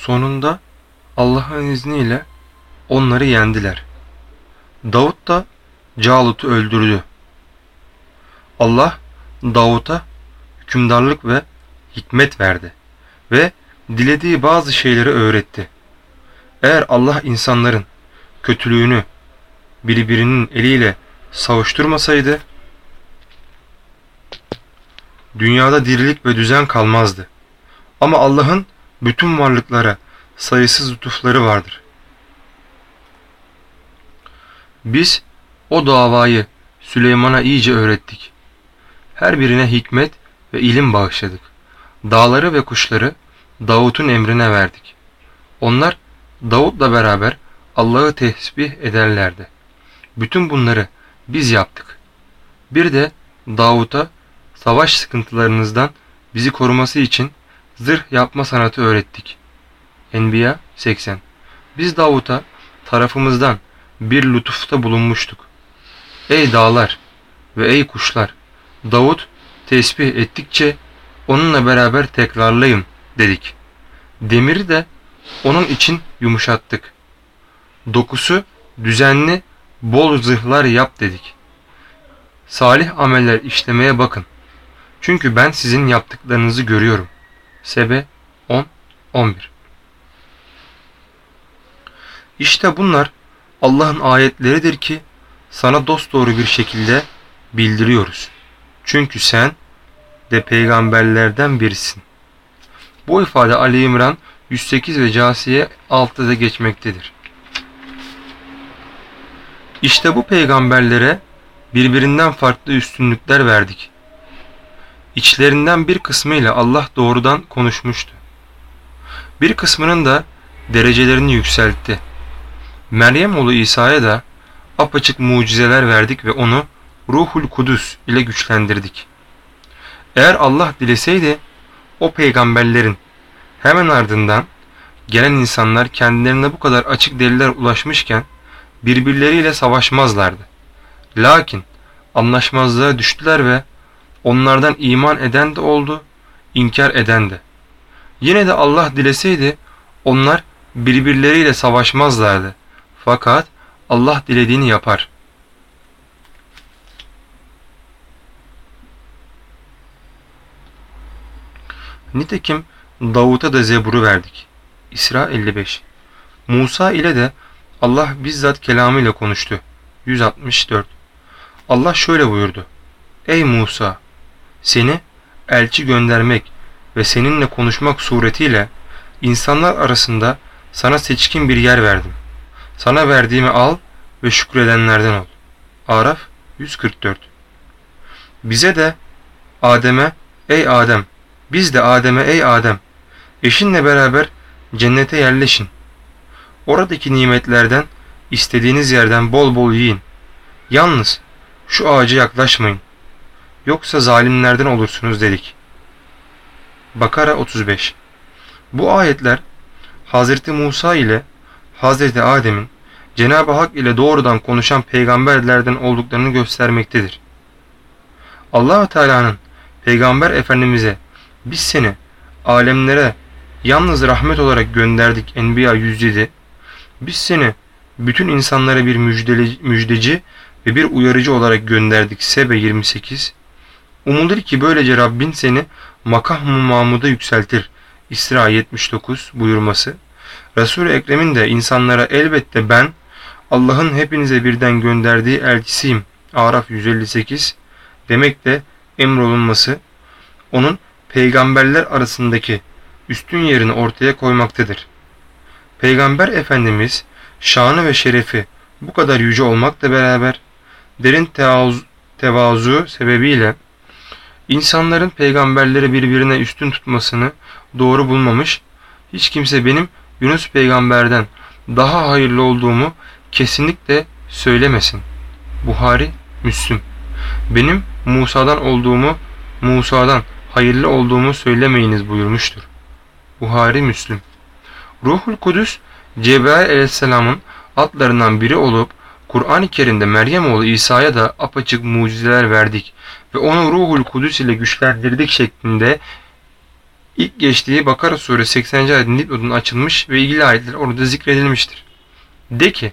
Sonunda Allah'ın izniyle onları yendiler. Davut da Calut'u öldürdü. Allah Davut'a hükümdarlık ve hikmet verdi ve dilediği bazı şeyleri öğretti. Eğer Allah insanların kötülüğünü birbirinin eliyle savuşturmasaydı dünyada dirilik ve düzen kalmazdı. Ama Allah'ın bütün varlıklara sayısız lütufları vardır. Biz o davayı Süleyman'a iyice öğrettik. Her birine hikmet ve ilim bağışladık. Dağları ve kuşları Davut'un emrine verdik. Onlar Davut'la beraber Allah'ı tesbih ederlerdi. Bütün bunları biz yaptık. Bir de Davut'a savaş sıkıntılarınızdan bizi koruması için zırh yapma sanatı öğrettik. Enbiya 80 Biz Davut'a tarafımızdan bir lütufta bulunmuştuk. Ey dağlar ve ey kuşlar! Davut tesbih ettikçe onunla beraber tekrarlayın dedik. Demiri de onun için yumuşattık. Dokusu düzenli bol zırhlar yap dedik. Salih ameller işlemeye bakın. Çünkü ben sizin yaptıklarınızı görüyorum. Sebe 10 11 İşte bunlar Allah'ın ayetleridir ki sana dosdoğru bir şekilde bildiriyoruz. Çünkü sen de peygamberlerden birisin. Bu ifade Ali İmran 108 ve Casiye 6'da geçmektedir. İşte bu peygamberlere birbirinden farklı üstünlükler verdik. İçlerinden bir kısmıyla Allah doğrudan konuşmuştu. Bir kısmının da derecelerini yükseltti. Meryem oğlu İsa'ya da apaçık mucizeler verdik ve onu Ruhul Kudüs ile güçlendirdik. Eğer Allah dileseydi o peygamberlerin hemen ardından gelen insanlar kendilerine bu kadar açık deliller ulaşmışken birbirleriyle savaşmazlardı. Lakin anlaşmazlığa düştüler ve onlardan iman eden de oldu, inkar eden de. Yine de Allah dileseydi onlar birbirleriyle savaşmazlardı. Fakat Allah dilediğini yapar. Nitekim Davut'a da Zebur'u verdik. İsra 55 Musa ile de Allah bizzat kelamıyla konuştu. 164 Allah şöyle buyurdu. Ey Musa! Seni elçi göndermek ve seninle konuşmak suretiyle insanlar arasında sana seçkin bir yer verdim. Sana verdiğimi al ve şükredenlerden ol. Araf 144 Bize de Adem'e ey Adem biz de Adem'e ey Adem eşinle beraber cennete yerleşin. Oradaki nimetlerden istediğiniz yerden bol bol yiyin. Yalnız şu ağaca yaklaşmayın. Yoksa zalimlerden olursunuz dedik. Bakara 35 Bu ayetler Hazreti Musa ile Hazreti Adem'in Cenab-ı Hak ile doğrudan konuşan peygamberlerden olduklarını göstermektedir. allah Teala'nın peygamber efendimize biz seni alemlere yalnız rahmet olarak gönderdik Enbiya 107 biz seni bütün insanlara bir müjdeci ve bir uyarıcı olarak gönderdik Sebe 28 Umulur ki böylece Rabbin seni makam-ı Mahmud'a yükseltir İsra 79 buyurması Resul-i Ekrem'in de insanlara elbette ben Allah'ın hepinize birden gönderdiği elçisiyim. Araf 158 demek de emrolunması onun peygamberler arasındaki üstün yerini ortaya koymaktadır. Peygamber Efendimiz şanı ve şerefi bu kadar yüce olmakla beraber derin tevazu sebebiyle insanların peygamberleri birbirine üstün tutmasını doğru bulmamış, hiç kimse benim Yunus peygamberden daha hayırlı olduğumu kesinlikle söylemesin. Buhari, Müslüm. Benim Musa'dan olduğumu, Musa'dan hayırlı olduğumu söylemeyiniz buyurmuştur. Buhari, Müslüm. Ruhul Kudüs, Cebrail aleyhisselamın atlarından biri olup, Kur'an-ı Kerim'de Meryem oğlu İsa'ya da apaçık mucizeler verdik ve onu Ruhul Kudüs ile güçlendirdik şeklinde ilk geçtiği Bakara suresi 80. ayetin dipnotunda açılmış ve ilgili ayetler orada zikredilmiştir. De ki,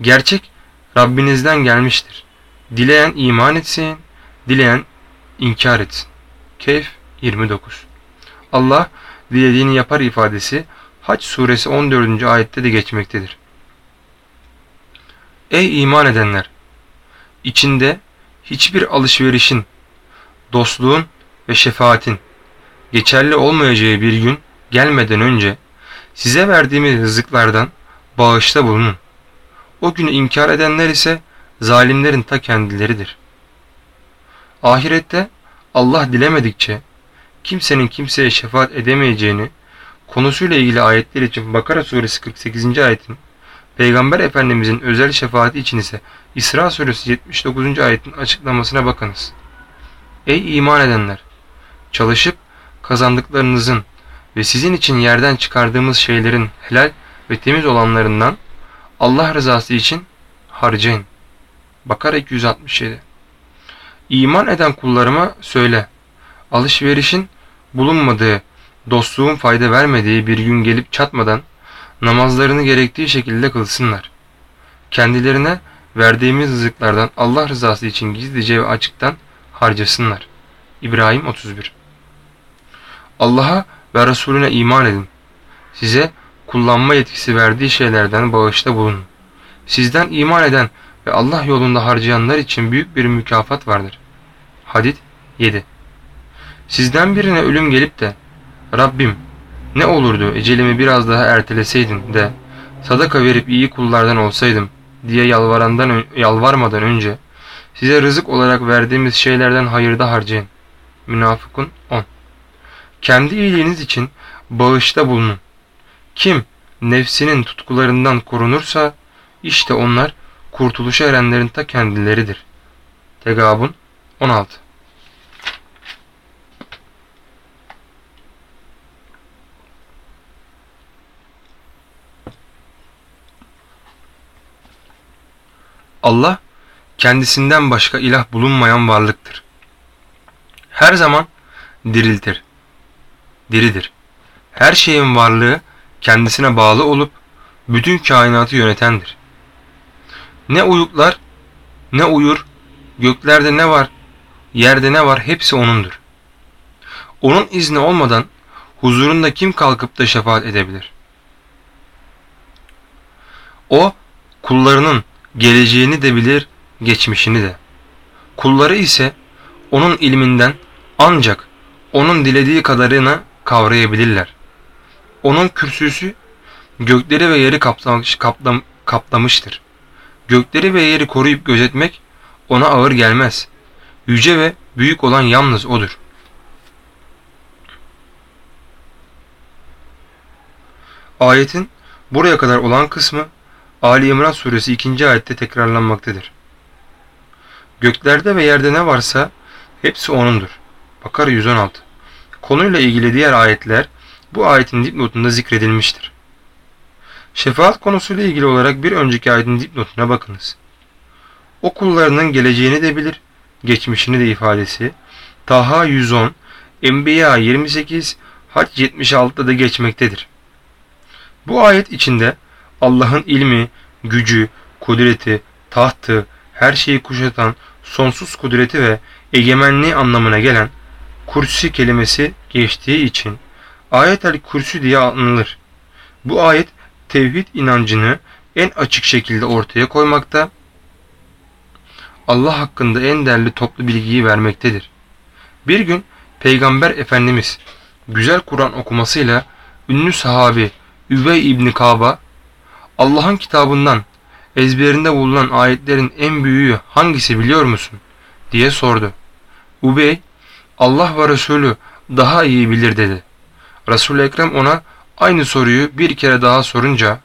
gerçek Rabbinizden gelmiştir. Dileyen iman etsin, dileyen inkar etsin. Keyf 29 Allah dilediğini yapar ifadesi Haç suresi 14. ayette de geçmektedir. Ey iman edenler! İçinde hiçbir alışverişin, dostluğun ve şefaatin geçerli olmayacağı bir gün gelmeden önce size verdiğimiz rızıklardan bağışta bulunun. O günü inkar edenler ise zalimlerin ta kendileridir. Ahirette Allah dilemedikçe kimsenin kimseye şefaat edemeyeceğini konusuyla ilgili ayetler için Bakara suresi 48. ayetin Peygamber Efendimizin özel şefaati için ise İsra suresi 79. ayetin açıklamasına bakınız. Ey iman edenler! Çalışıp kazandıklarınızın ve sizin için yerden çıkardığımız şeylerin helal ve temiz olanlarından Allah rızası için harcayın. Bakara 267 İman eden kullarıma söyle. Alışverişin bulunmadığı, dostluğun fayda vermediği bir gün gelip çatmadan namazlarını gerektiği şekilde kılsınlar. Kendilerine verdiğimiz rızıklardan Allah rızası için gizlice ve açıktan harcasınlar. İbrahim 31 Allah'a ve Resulüne iman edin. Size kullanma yetkisi verdiği şeylerden bağışta bulunun. Sizden iman eden ve Allah yolunda harcayanlar için büyük bir mükafat vardır. Hadid 7 Sizden birine ölüm gelip de Rabbim ne olurdu ecelimi biraz daha erteleseydin de sadaka verip iyi kullardan olsaydım diye yalvarandan yalvarmadan önce size rızık olarak verdiğimiz şeylerden hayırda harcayın. Münafıkun 10 Kendi iyiliğiniz için bağışta bulunun. Kim nefsinin tutkularından korunursa işte onlar kurtuluşa erenlerin ta kendileridir. Tegabun 16 Allah kendisinden başka ilah bulunmayan varlıktır. Her zaman diriltir. Diridir. Her şeyin varlığı kendisine bağlı olup bütün kainatı yönetendir. Ne uyuklar, ne uyur, göklerde ne var, yerde ne var hepsi O'nundur. O'nun izni olmadan huzurunda kim kalkıp da şefaat edebilir? O kullarının geleceğini de bilir, geçmişini de. Kulları ise onun ilminden ancak onun dilediği kadarını kavrayabilirler. Onun kürsüsü gökleri ve yeri kaplamış, kaplam, kaplamıştır. Gökleri ve yeri koruyup gözetmek ona ağır gelmez. Yüce ve büyük olan yalnız O'dur. Ayetin buraya kadar olan kısmı Ali İmran suresi 2. ayette tekrarlanmaktadır. Göklerde ve yerde ne varsa hepsi O'nundur. Bakara 116 Konuyla ilgili diğer ayetler bu ayetin dipnotunda zikredilmiştir. Şefaat konusuyla ilgili olarak bir önceki ayetin dipnotuna bakınız. O kullarının geleceğini de bilir, geçmişini de ifadesi Taha 110, Enbiya 28, Hac 76'da da geçmektedir. Bu ayet içinde Allah'ın ilmi, gücü, kudreti, tahtı, her şeyi kuşatan sonsuz kudreti ve egemenliği anlamına gelen kursi kelimesi geçtiği için ayet-el kürsü diye anılır. Bu ayet tevhid inancını en açık şekilde ortaya koymakta, Allah hakkında en değerli toplu bilgiyi vermektedir. Bir gün Peygamber Efendimiz güzel Kur'an okumasıyla ünlü sahabi Üvey İbni Kaba Allah'ın kitabından ezberinde bulunan ayetlerin en büyüğü hangisi biliyor musun? diye sordu. Ubey Allah ve Resulü daha iyi bilir dedi. Resul-i Ekrem ona aynı soruyu bir kere daha sorunca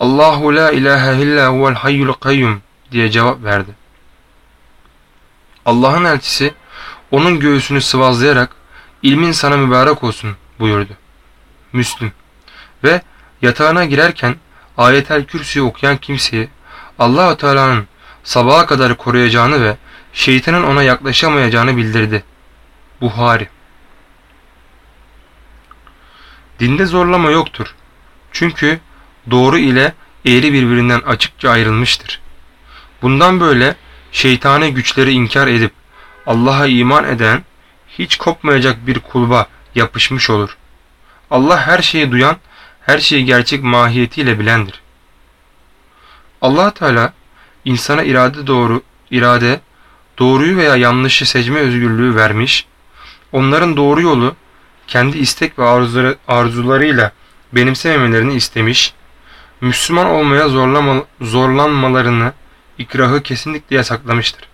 Allahu la ilahe illa huvel hayyul kayyum diye cevap verdi. Allah'ın elçisi onun göğsünü sıvazlayarak ilmin sana mübarek olsun buyurdu. Müslüm ve yatağına girerken ayetel kürsüyü okuyan kimseyi allah Teala'nın sabaha kadar koruyacağını ve şeytanın ona yaklaşamayacağını bildirdi. Buhari Dinde zorlama yoktur. Çünkü doğru ile eğri birbirinden açıkça ayrılmıştır. Bundan böyle şeytani güçleri inkar edip Allah'a iman eden hiç kopmayacak bir kulba yapışmış olur. Allah her şeyi duyan, her şeyi gerçek mahiyetiyle bilendir. Allah Teala insana irade doğru irade doğruyu veya yanlışı seçme özgürlüğü vermiş. Onların doğru yolu kendi istek ve arzuları, arzularıyla benimsememelerini istemiş. Müslüman olmaya zorlama, zorlanmalarını ikrahı kesinlikle yasaklamıştır.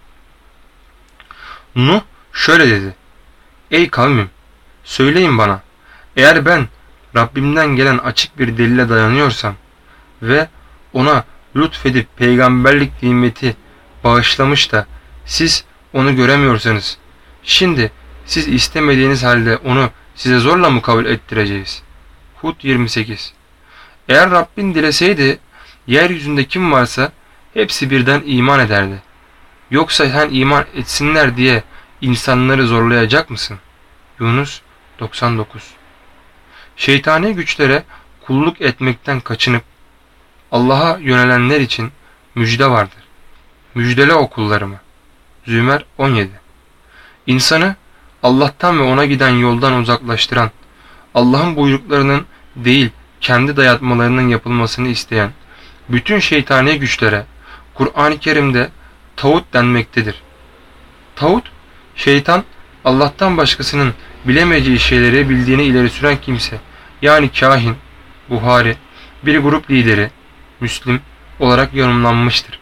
Nuh şöyle dedi. Ey kavmim söyleyin bana eğer ben Rabbimden gelen açık bir delile dayanıyorsam ve ona lütfedip peygamberlik nimeti bağışlamış da siz onu göremiyorsanız şimdi siz istemediğiniz halde onu size zorla mı kabul ettireceğiz? Hud 28 Eğer Rabbin dileseydi yeryüzünde kim varsa hepsi birden iman ederdi. Yoksa sen iman etsinler diye insanları zorlayacak mısın? Yunus 99 Şeytani güçlere kulluk etmekten kaçınıp Allah'a yönelenler için müjde vardır. Müjdele okullarımı. Zümer 17 İnsanı Allah'tan ve ona giden yoldan uzaklaştıran, Allah'ın buyruklarının değil kendi dayatmalarının yapılmasını isteyen bütün şeytani güçlere Kur'an-ı Kerim'de tağut denmektedir. Tağut, şeytan Allah'tan başkasının bilemeyeceği şeyleri bildiğini ileri süren kimse yani kahin, Buhari, bir grup lideri, Müslim olarak yorumlanmıştır.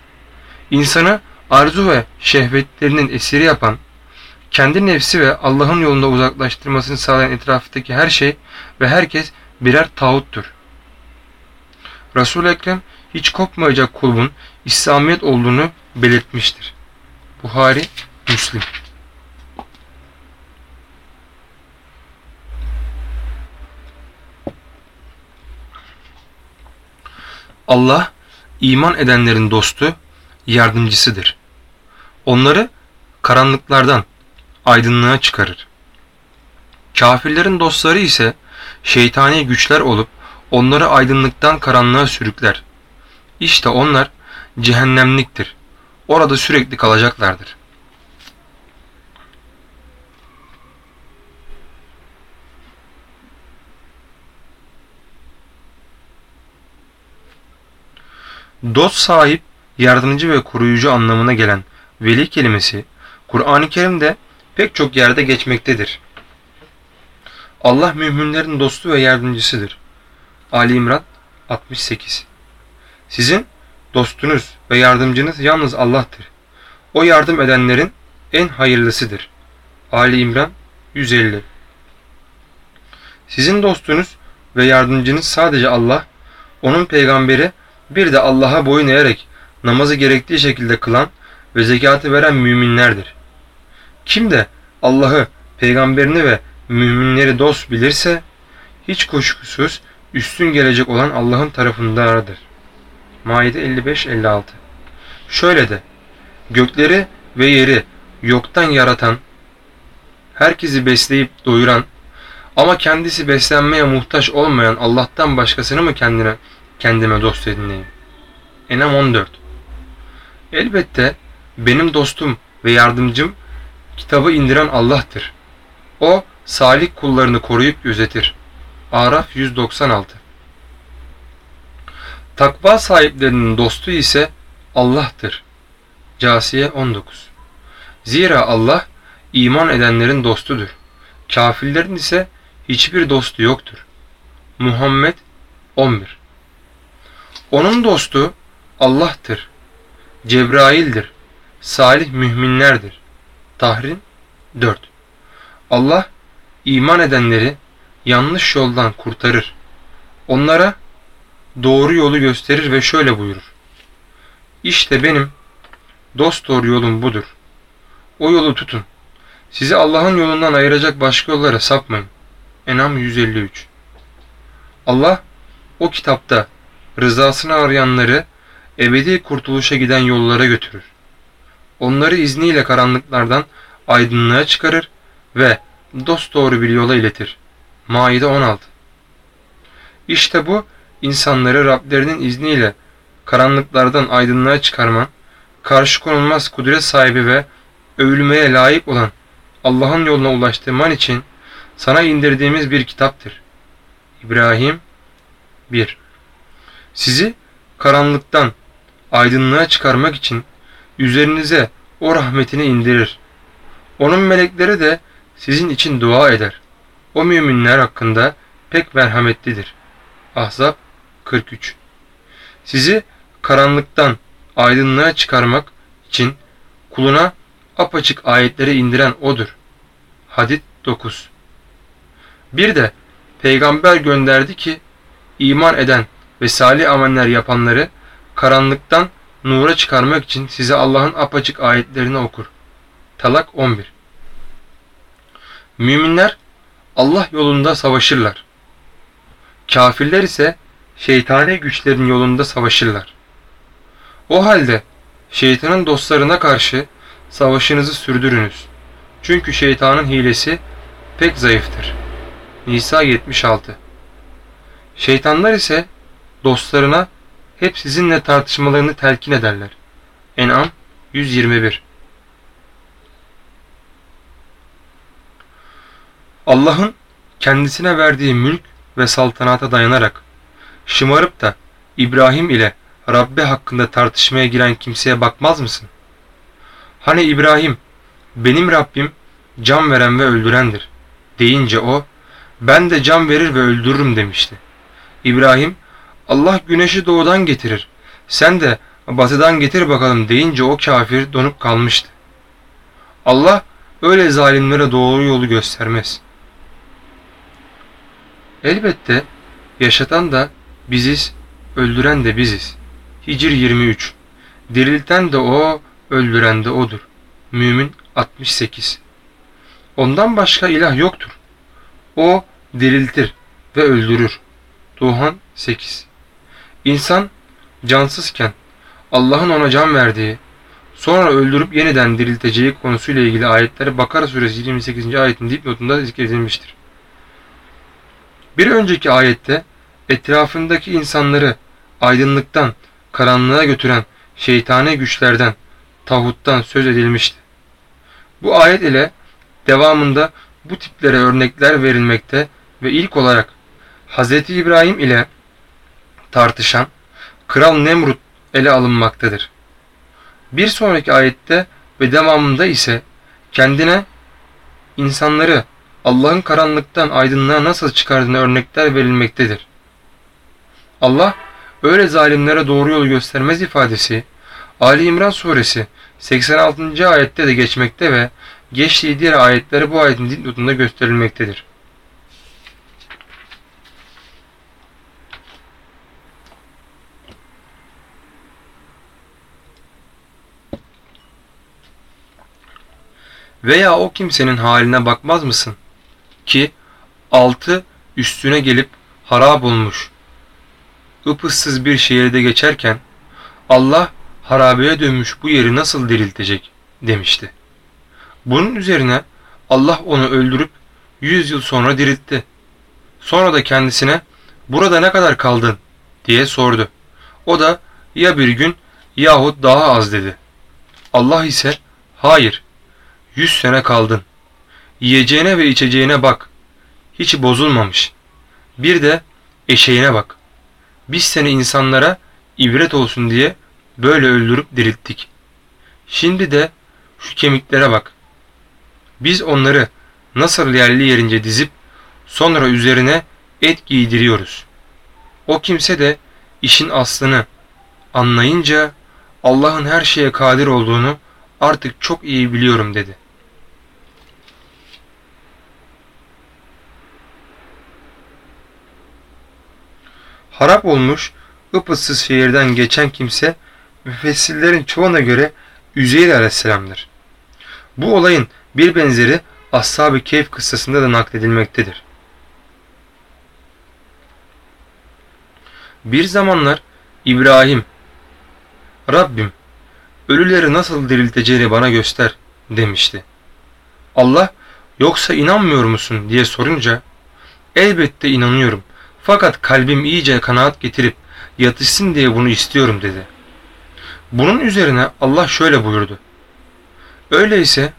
İnsanı arzu ve şehvetlerinin esiri yapan, kendi nefsi ve Allah'ın yolunda uzaklaştırmasını sağlayan etrafındaki her şey ve herkes birer tağuttur. Resul-i Ekrem hiç kopmayacak kulbun İslamiyet olduğunu belirtmiştir. Buhari, Müslim. Allah iman edenlerin dostu, yardımcısıdır. Onları karanlıklardan aydınlığa çıkarır. Kafirlerin dostları ise şeytani güçler olup onları aydınlıktan karanlığa sürükler. İşte onlar cehennemliktir. Orada sürekli kalacaklardır. Dost sahip, yardımcı ve koruyucu anlamına gelen veli kelimesi Kur'an-ı Kerim'de pek çok yerde geçmektedir. Allah müminlerin dostu ve yardımcısıdır. Ali İmran 68 Sizin dostunuz ve yardımcınız yalnız Allah'tır. O yardım edenlerin en hayırlısıdır. Ali İmran 150 Sizin dostunuz ve yardımcınız sadece Allah, onun peygamberi bir de Allah'a boyun eğerek namazı gerektiği şekilde kılan ve zekatı veren müminlerdir. Kim de Allah'ı, peygamberini ve müminleri dost bilirse hiç kuşkusuz üstün gelecek olan Allah'ın tarafındadır. Maide 55-56 Şöyle de, gökleri ve yeri yoktan yaratan, herkesi besleyip doyuran ama kendisi beslenmeye muhtaç olmayan Allah'tan başkasını mı kendine kendime dost edineyim? Enam 14 Elbette benim dostum ve yardımcım kitabı indiren Allah'tır. O salih kullarını koruyup gözetir. Araf 196 Takva sahiplerinin dostu ise Allah'tır. Casiye 19 Zira Allah iman edenlerin dostudur. Kafirlerin ise hiçbir dostu yoktur. Muhammed 11 Onun dostu Allah'tır. Cebrail'dir. Salih müminlerdir. Tahrim 4 Allah iman edenleri yanlış yoldan kurtarır. Onlara doğru yolu gösterir ve şöyle buyurur. İşte benim dost doğru yolum budur. O yolu tutun. Sizi Allah'ın yolundan ayıracak başka yollara sapmayın. Enam 153 Allah o kitapta rızasını arayanları ebedi kurtuluşa giden yollara götürür. Onları izniyle karanlıklardan aydınlığa çıkarır ve dost doğru bir yola iletir. Maide 16 İşte bu insanları Rablerinin izniyle karanlıklardan aydınlığa çıkarman, karşı konulmaz kudret sahibi ve övülmeye layık olan Allah'ın yoluna ulaştırman için sana indirdiğimiz bir kitaptır. İbrahim 1 Sizi karanlıktan aydınlığa çıkarmak için üzerinize o rahmetini indirir. Onun melekleri de sizin için dua eder. O müminler hakkında pek merhametlidir. Ahzab 43 Sizi karanlıktan aydınlığa çıkarmak için kuluna apaçık ayetleri indiren O'dur. Hadid 9 Bir de peygamber gönderdi ki iman eden ve salih ameller yapanları karanlıktan nura çıkarmak için size Allah'ın apaçık ayetlerini okur. Talak 11 Müminler Allah yolunda savaşırlar. Kafirler ise şeytani güçlerin yolunda savaşırlar. O halde şeytanın dostlarına karşı savaşınızı sürdürünüz. Çünkü şeytanın hilesi pek zayıftır. Nisa 76 Şeytanlar ise dostlarına hep sizinle tartışmalarını telkin ederler. En'am 121 Allah'ın kendisine verdiği mülk ve saltanata dayanarak şımarıp da İbrahim ile Rabbe hakkında tartışmaya giren kimseye bakmaz mısın? Hani İbrahim benim Rabbim can veren ve öldürendir deyince o ben de can verir ve öldürürüm demişti. İbrahim Allah güneşi doğudan getirir sen de batıdan getir bakalım deyince o kafir donup kalmıştı. Allah öyle zalimlere doğru yolu göstermez. Elbette yaşatan da biziz, öldüren de biziz. Hicr 23 Dirilten de o, öldüren de odur. Mümin 68 Ondan başka ilah yoktur. O diriltir ve öldürür. Duhan 8 İnsan cansızken Allah'ın ona can verdiği, sonra öldürüp yeniden dirilteceği konusuyla ilgili ayetler Bakara suresi 28. ayetin dipnotunda zikredilmiştir. Bir önceki ayette etrafındaki insanları aydınlıktan karanlığa götüren şeytani güçlerden, tağuttan söz edilmişti. Bu ayet ile devamında bu tiplere örnekler verilmekte ve ilk olarak Hz. İbrahim ile tartışan Kral Nemrut ele alınmaktadır. Bir sonraki ayette ve devamında ise kendine insanları Allah'ın karanlıktan aydınlığa nasıl çıkardığına örnekler verilmektedir. Allah öyle zalimlere doğru yolu göstermez ifadesi Ali İmran suresi 86. ayette de geçmekte ve geçtiği diğer ayetleri bu ayetin dipnotunda gösterilmektedir. Veya o kimsenin haline bakmaz mısın? Ki altı üstüne gelip harap olmuş, ıpıssız bir şehirde geçerken Allah harabeye dönmüş bu yeri nasıl diriltecek demişti. Bunun üzerine Allah onu öldürüp yüz yıl sonra diriltti. Sonra da kendisine burada ne kadar kaldın diye sordu. O da ya bir gün yahut daha az dedi. Allah ise hayır yüz sene kaldın. Yiyeceğine ve içeceğine bak. Hiç bozulmamış. Bir de eşeğine bak. Biz seni insanlara ibret olsun diye böyle öldürüp dirilttik. Şimdi de şu kemiklere bak. Biz onları nasıl yerli yerince dizip sonra üzerine et giydiriyoruz. O kimse de işin aslını anlayınca Allah'ın her şeye kadir olduğunu artık çok iyi biliyorum dedi. Harap olmuş, ıpıssız şehirden geçen kimse müfessirlerin çoğuna göre Üzeyir aleyhisselamdır. Bu olayın bir benzeri Ashab-ı Keyf kıssasında da nakledilmektedir. Bir zamanlar İbrahim, Rabbim ölüleri nasıl dirilteceğini bana göster demişti. Allah yoksa inanmıyor musun diye sorunca elbette inanıyorum Fakat kalbim iyice kanaat getirip yatışsın diye bunu istiyorum dedi. Bunun üzerine Allah şöyle buyurdu. Öyleyse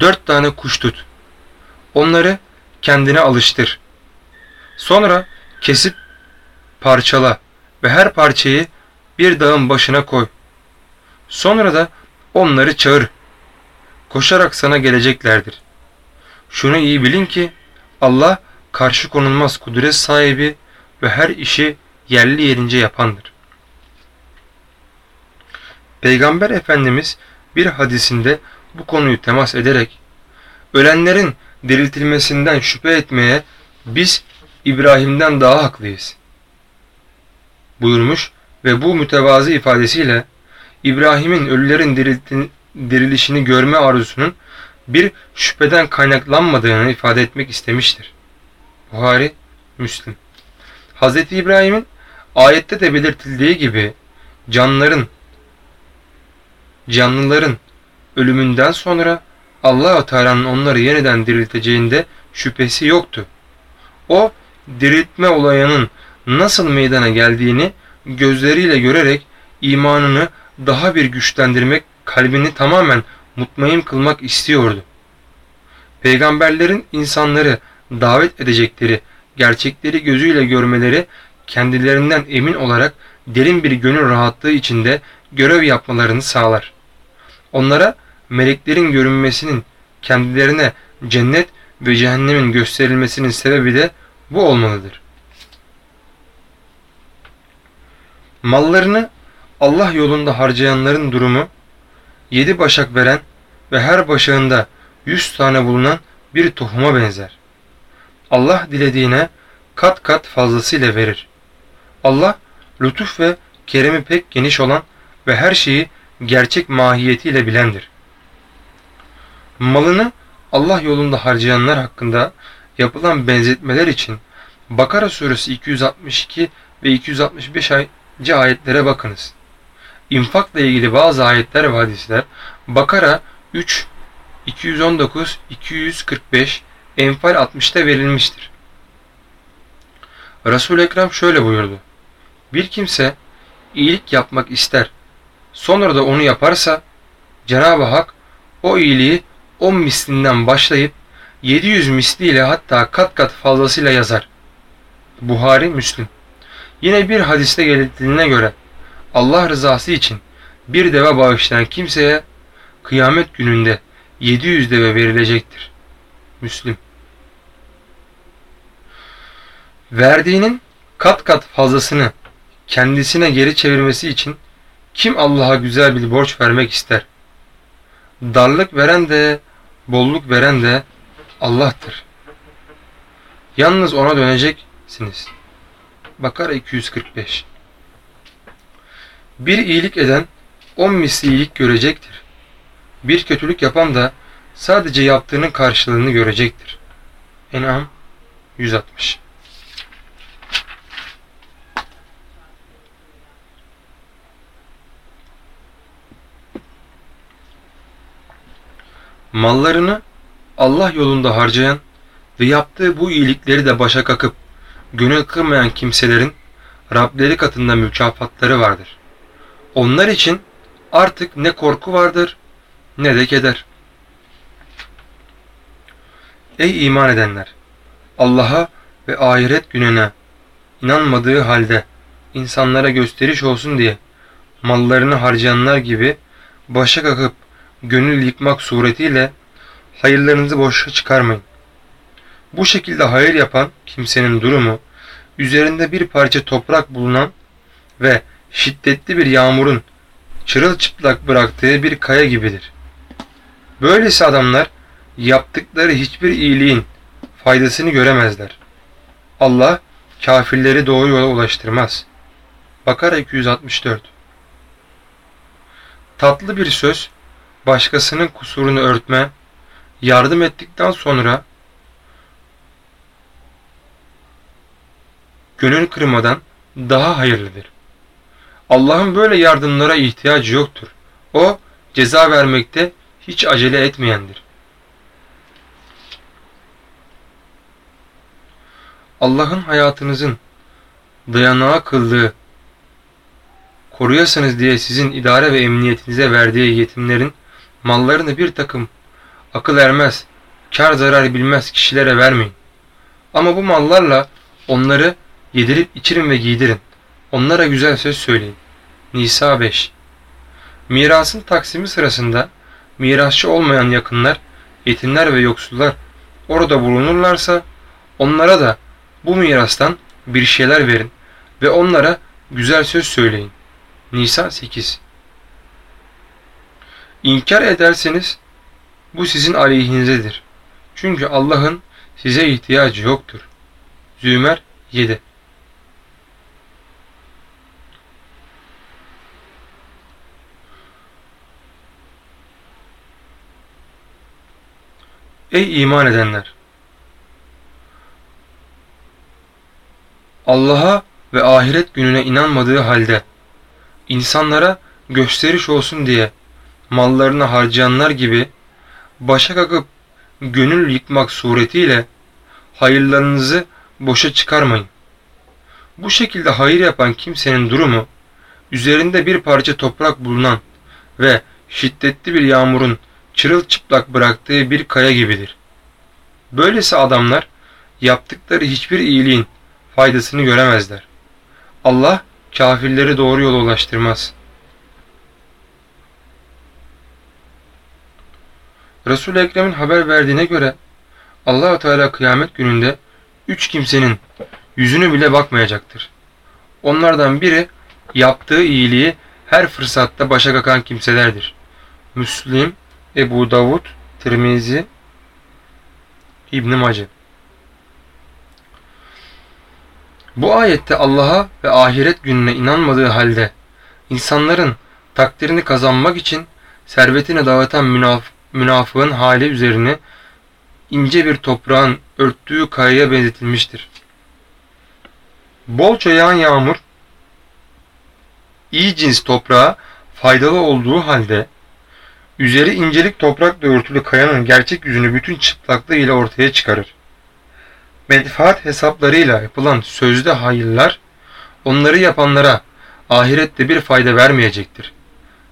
dört tane kuş tut. Onları kendine alıştır. Sonra kesip parçala ve her parçayı bir dağın başına koy. Sonra da onları çağır. Koşarak sana geleceklerdir. Şunu iyi bilin ki Allah karşı konulmaz kudret sahibi ve her işi yerli yerince yapandır. Peygamber Efendimiz bir hadisinde bu konuyu temas ederek ölenlerin diriltilmesinden şüphe etmeye biz İbrahim'den daha haklıyız buyurmuş ve bu mütevazı ifadesiyle İbrahim'in ölülerin dirilişini görme arzusunun bir şüpheden kaynaklanmadığını ifade etmek istemiştir. Buhari, Müslim. Hz. İbrahim'in ayette de belirtildiği gibi canlıların canlıların ölümünden sonra Allah-u Teala'nın onları yeniden dirilteceğinde şüphesi yoktu. O diriltme olayının nasıl meydana geldiğini gözleriyle görerek imanını daha bir güçlendirmek, kalbini tamamen mutmain kılmak istiyordu. Peygamberlerin insanları davet edecekleri gerçekleri gözüyle görmeleri kendilerinden emin olarak derin bir gönül rahatlığı içinde görev yapmalarını sağlar. Onlara meleklerin görünmesinin kendilerine cennet ve cehennemin gösterilmesinin sebebi de bu olmalıdır. Mallarını Allah yolunda harcayanların durumu, yedi başak veren ve her başağında yüz tane bulunan bir tohuma benzer. Allah dilediğine kat kat fazlasıyla verir. Allah lütuf ve keremi pek geniş olan ve her şeyi gerçek mahiyetiyle bilendir. Malını Allah yolunda harcayanlar hakkında yapılan benzetmeler için Bakara suresi 262 ve 265 ayetlere bakınız. İnfakla ilgili bazı ayetler ve hadisler Bakara 3, 219, 245, Enfal 60'ta verilmiştir. resul Ekrem şöyle buyurdu. Bir kimse iyilik yapmak ister, sonra da onu yaparsa Cenab-ı Hak o iyiliği 10 mislinden başlayıp 700 misliyle hatta kat kat fazlasıyla yazar. Buhari Müslim Yine bir hadiste geldiğine göre Allah rızası için bir deve bağışlayan kimseye kıyamet gününde 700 deve verilecektir. Müslim. Verdiğinin kat kat fazlasını kendisine geri çevirmesi için kim Allah'a güzel bir borç vermek ister? Darlık veren de, bolluk veren de Allah'tır. Yalnız ona döneceksiniz. Bakara 245 Bir iyilik eden on misli iyilik görecektir. Bir kötülük yapan da sadece yaptığının karşılığını görecektir. En'am 160 Mallarını Allah yolunda harcayan ve yaptığı bu iyilikleri de başa kakıp gönül kırmayan kimselerin Rableri katında mükafatları vardır. Onlar için artık ne korku vardır ne de keder. Ey iman edenler! Allah'a ve ahiret gününe inanmadığı halde insanlara gösteriş olsun diye mallarını harcayanlar gibi başa kakıp gönül yıkmak suretiyle hayırlarınızı boşa çıkarmayın. Bu şekilde hayır yapan kimsenin durumu üzerinde bir parça toprak bulunan ve şiddetli bir yağmurun çırılçıplak bıraktığı bir kaya gibidir. Böylesi adamlar yaptıkları hiçbir iyiliğin faydasını göremezler. Allah kafirleri doğru yola ulaştırmaz. Bakara 264 Tatlı bir söz, başkasının kusurunu örtme, yardım ettikten sonra gönül kırmadan daha hayırlıdır. Allah'ın böyle yardımlara ihtiyacı yoktur. O ceza vermekte hiç acele etmeyendir. Allah'ın hayatınızın dayanağı kıldığı, koruyasınız diye sizin idare ve emniyetinize verdiği yetimlerin mallarını bir takım akıl ermez, kar zarar bilmez kişilere vermeyin. Ama bu mallarla onları yedirip içirin ve giydirin. Onlara güzel söz söyleyin. Nisa 5 Mirasın taksimi sırasında mirasçı olmayan yakınlar, yetimler ve yoksullar orada bulunurlarsa onlara da bu mirastan bir şeyler verin ve onlara güzel söz söyleyin. Nisa 8 İnkar ederseniz bu sizin aleyhinizedir. Çünkü Allah'ın size ihtiyacı yoktur. Zümer 7 Ey iman edenler! Allah'a ve ahiret gününe inanmadığı halde insanlara gösteriş olsun diye mallarını harcayanlar gibi başa kakıp gönül yıkmak suretiyle hayırlarınızı boşa çıkarmayın. Bu şekilde hayır yapan kimsenin durumu üzerinde bir parça toprak bulunan ve şiddetli bir yağmurun çırılçıplak bıraktığı bir kaya gibidir. Böylesi adamlar yaptıkları hiçbir iyiliğin faydasını göremezler. Allah kafirleri doğru yola ulaştırmaz. Resul-i Ekrem'in haber verdiğine göre allah Teala kıyamet gününde üç kimsenin yüzünü bile bakmayacaktır. Onlardan biri yaptığı iyiliği her fırsatta başa kakan kimselerdir. Müslim, Ebu Davud, Tirmizi, İbn Mace. Bu ayette Allah'a ve ahiret gününe inanmadığı halde insanların takdirini kazanmak için servetini dağıtan münaf münafığın hali üzerine ince bir toprağın örttüğü kayaya benzetilmiştir. Bolca yağan yağmur iyi cins toprağa faydalı olduğu halde üzeri incelik toprakla örtülü kayanın gerçek yüzünü bütün çıplaklığı ile ortaya çıkarır. Menfaat hesaplarıyla yapılan sözde hayırlar onları yapanlara ahirette bir fayda vermeyecektir.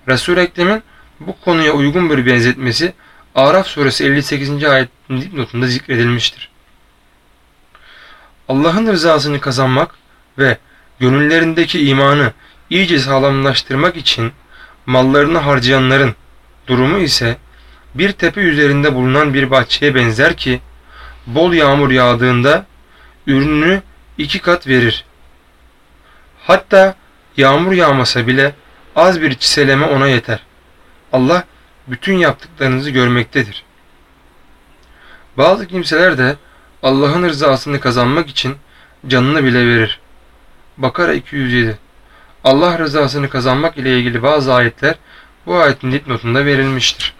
Resul Ekrem'in bu konuya uygun bir benzetmesi Araf suresi 58. ayetin dipnotunda zikredilmiştir. Allah'ın rızasını kazanmak ve gönüllerindeki imanı iyice sağlamlaştırmak için mallarını harcayanların durumu ise bir tepe üzerinde bulunan bir bahçeye benzer ki bol yağmur yağdığında ürününü iki kat verir. Hatta yağmur yağmasa bile az bir çiseleme ona yeter. Allah bütün yaptıklarınızı görmektedir. Bazı kimseler de Allah'ın rızasını kazanmak için canını bile verir. Bakara 207 Allah rızasını kazanmak ile ilgili bazı ayetler bu ayetin dipnotunda verilmiştir.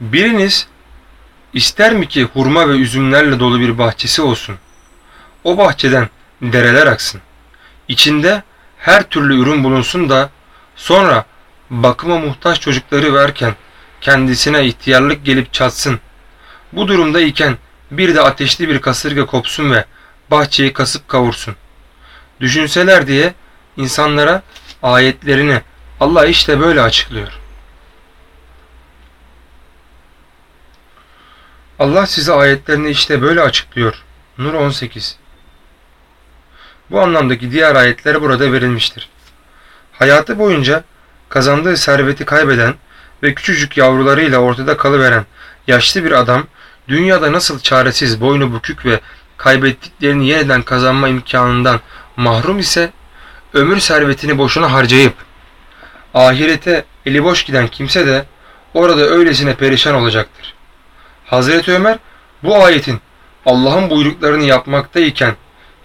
Biriniz ister mi ki hurma ve üzümlerle dolu bir bahçesi olsun? O bahçeden dereler aksın. İçinde her türlü ürün bulunsun da sonra bakıma muhtaç çocukları verken kendisine ihtiyarlık gelip çatsın. Bu durumda iken bir de ateşli bir kasırga kopsun ve bahçeyi kasıp kavursun. Düşünseler diye insanlara ayetlerini Allah işte böyle açıklıyor. Allah size ayetlerini işte böyle açıklıyor. Nur 18 Bu anlamdaki diğer ayetler burada verilmiştir. Hayatı boyunca kazandığı serveti kaybeden ve küçücük yavrularıyla ortada kalıveren yaşlı bir adam dünyada nasıl çaresiz, boynu bükük ve kaybettiklerini yeniden kazanma imkanından mahrum ise ömür servetini boşuna harcayıp ahirete eli boş giden kimse de orada öylesine perişan olacaktır. Hazreti Ömer bu ayetin Allah'ın buyruklarını yapmaktayken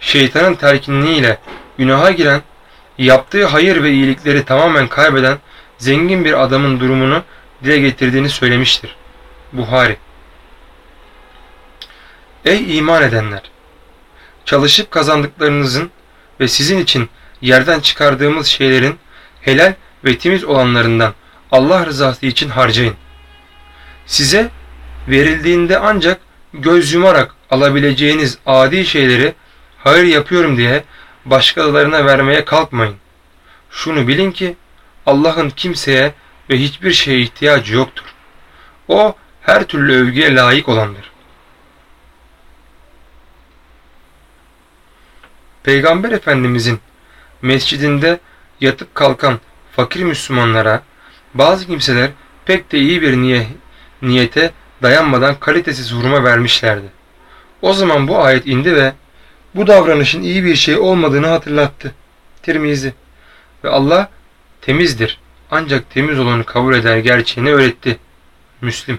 şeytanın telkinliğiyle günaha giren, yaptığı hayır ve iyilikleri tamamen kaybeden zengin bir adamın durumunu dile getirdiğini söylemiştir. Buhari Ey iman edenler! Çalışıp kazandıklarınızın ve sizin için yerden çıkardığımız şeylerin helal ve temiz olanlarından Allah rızası için harcayın. Size verildiğinde ancak göz yumarak alabileceğiniz adi şeyleri hayır yapıyorum diye başkalarına vermeye kalkmayın. Şunu bilin ki Allah'ın kimseye ve hiçbir şeye ihtiyacı yoktur. O her türlü övgüye layık olandır. Peygamber Efendimizin mescidinde yatıp kalkan fakir Müslümanlara bazı kimseler pek de iyi bir niye, niyete dayanmadan kalitesiz hurma vermişlerdi. O zaman bu ayet indi ve bu davranışın iyi bir şey olmadığını hatırlattı. Tirmizi ve Allah temizdir ancak temiz olanı kabul eder gerçeğini öğretti. Müslim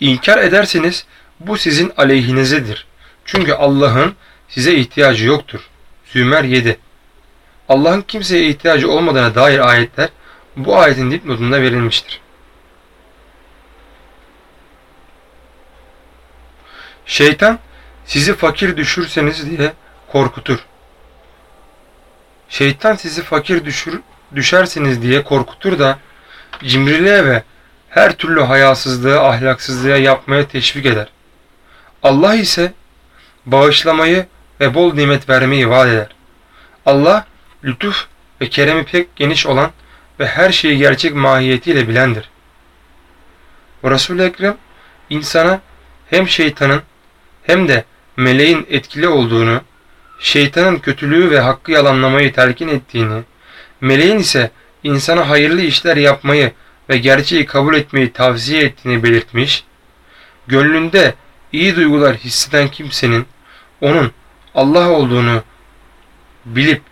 İnkar ederseniz bu sizin aleyhinizedir. Çünkü Allah'ın size ihtiyacı yoktur. Zümer 7 Allah'ın kimseye ihtiyacı olmadığına dair ayetler bu ayetin dipnotunda verilmiştir. Şeytan sizi fakir düşürseniz diye korkutur. Şeytan sizi fakir düşür, düşersiniz diye korkutur da cimriliğe ve her türlü hayasızlığı, ahlaksızlığa yapmaya teşvik eder. Allah ise bağışlamayı ve bol nimet vermeyi vaat eder. Allah lütuf ve keremi pek geniş olan ve her şeyi gerçek mahiyetiyle bilendir. Resul-i Ekrem insana hem şeytanın hem de meleğin etkili olduğunu, şeytanın kötülüğü ve hakkı yalanlamayı telkin ettiğini, meleğin ise insana hayırlı işler yapmayı ve gerçeği kabul etmeyi tavsiye ettiğini belirtmiş, gönlünde iyi duygular hisseden kimsenin onun Allah olduğunu bilip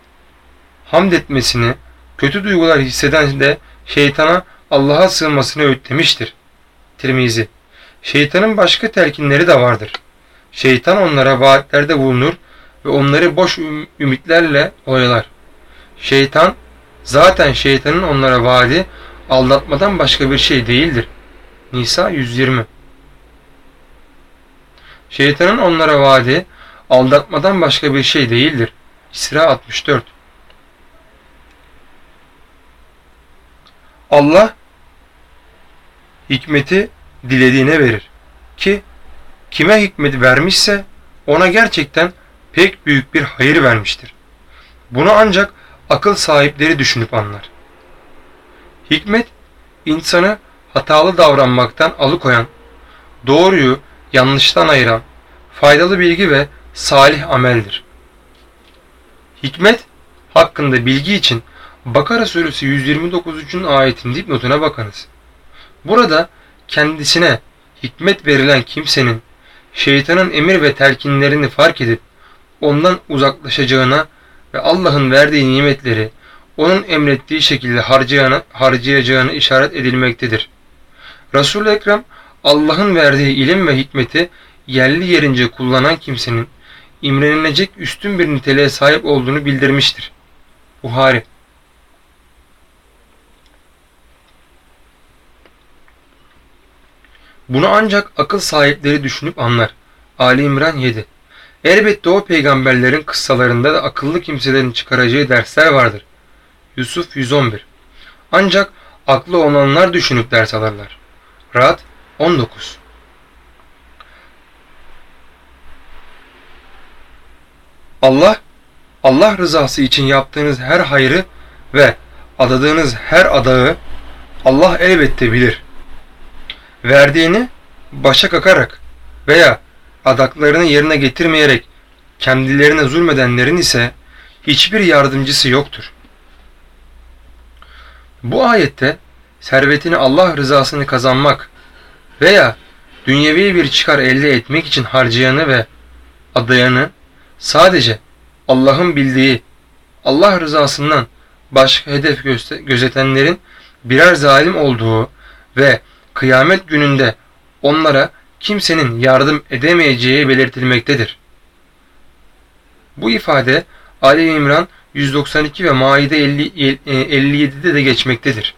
hamd etmesini, kötü duygular hisseden de şeytana Allah'a sığınmasını öğütlemiştir. Tirmizi Şeytanın başka telkinleri de vardır. Şeytan onlara vaatlerde bulunur ve onları boş ümitlerle oyalar. Şeytan, zaten şeytanın onlara vaadi aldatmadan başka bir şey değildir. Nisa 120 Şeytanın onlara vaadi aldatmadan başka bir şey değildir. İsra 64 Allah hikmeti dilediğine verir ki kime hikmeti vermişse ona gerçekten pek büyük bir hayır vermiştir. Bunu ancak akıl sahipleri düşünüp anlar. Hikmet insanı hatalı davranmaktan alıkoyan, doğruyu yanlıştan ayıran, faydalı bilgi ve salih ameldir. Hikmet hakkında bilgi için Bakara suresi 129. ayetin dipnotuna bakınız. Burada kendisine hikmet verilen kimsenin şeytanın emir ve telkinlerini fark edip ondan uzaklaşacağına ve Allah'ın verdiği nimetleri onun emrettiği şekilde harcayacağına, harcayacağını işaret edilmektedir. Resul-i Ekrem Allah'ın verdiği ilim ve hikmeti yerli yerince kullanan kimsenin imrenilecek üstün bir niteliğe sahip olduğunu bildirmiştir. Buhari Bunu ancak akıl sahipleri düşünüp anlar. Ali İmran 7 Elbette o peygamberlerin kıssalarında da akıllı kimselerin çıkaracağı dersler vardır. Yusuf 111 Ancak aklı olanlar düşünüp ders alırlar. Rad 19 Allah, Allah rızası için yaptığınız her hayrı ve adadığınız her adağı Allah elbette bilir. Verdiğini başa kakarak veya adaklarını yerine getirmeyerek kendilerine zulmedenlerin ise hiçbir yardımcısı yoktur. Bu ayette servetini Allah rızasını kazanmak veya dünyevi bir çıkar elde etmek için harcayanı ve adayanı sadece Allah'ın bildiği Allah rızasından başka hedef gözetenlerin birer zalim olduğu ve kıyamet gününde onlara kimsenin yardım edemeyeceği belirtilmektedir. Bu ifade Ali İmran 192 ve Maide 50, 57'de de geçmektedir.